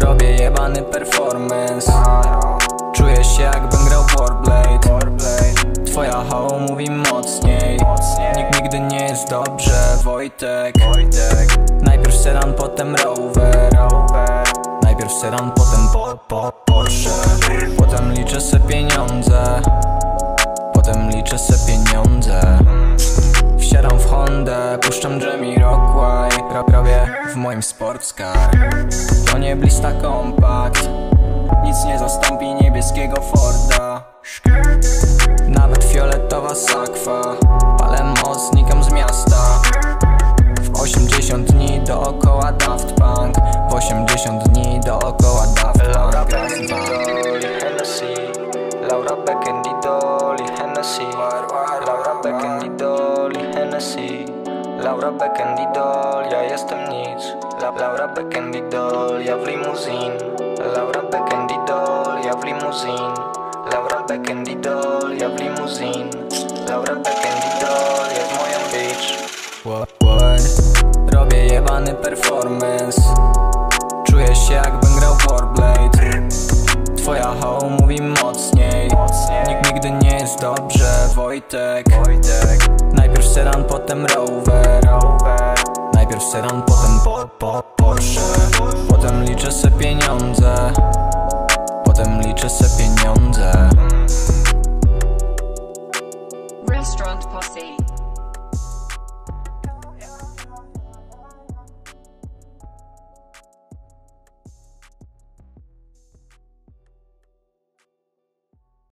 Robię jebany performance. Czuję się jakbym Wojtek. Wojtek, Najpierw sedan, potem rower. Rower, Najpierw sedan, potem po, po, Porsche. Potem liczę se pieniądze. Potem liczę se pieniądze. Wsiadam w Hondę, puszczam Jamie Rockway. Ra- Robię w moim sportscar To nie blista kompakt. Nic nie zastąpi niebieskiego Forda. Nawet fioletowa sakwa dookoła Daft Punk. W 80 dni dookoła Daft Laura Punk Beck and Dolly Hennessy. Laura Beck and Dolly Hennessy. Laura Beck and Dolly Hennessy. Laura Beck and Dolly, ja jestem nic. La Laura Beck and Dolly, ja w limuzin. Laura Beck and Dolly, ja w limuzin. Laura Beck and Dolly, ja w limuzin. Laura Beck and Dolly, ja w moją What, what? performance. Czuję się jakbym grał Warblade. Twoja ho mówi mocniej. Nikt nigdy nie jest dobrze, Wojtek. Najpierw seran, potem rower. Najpierw seran, potem po, po, Porsche. Potem liczę se pieniądze. Potem liczę se pieniądze. Restaurant Posse.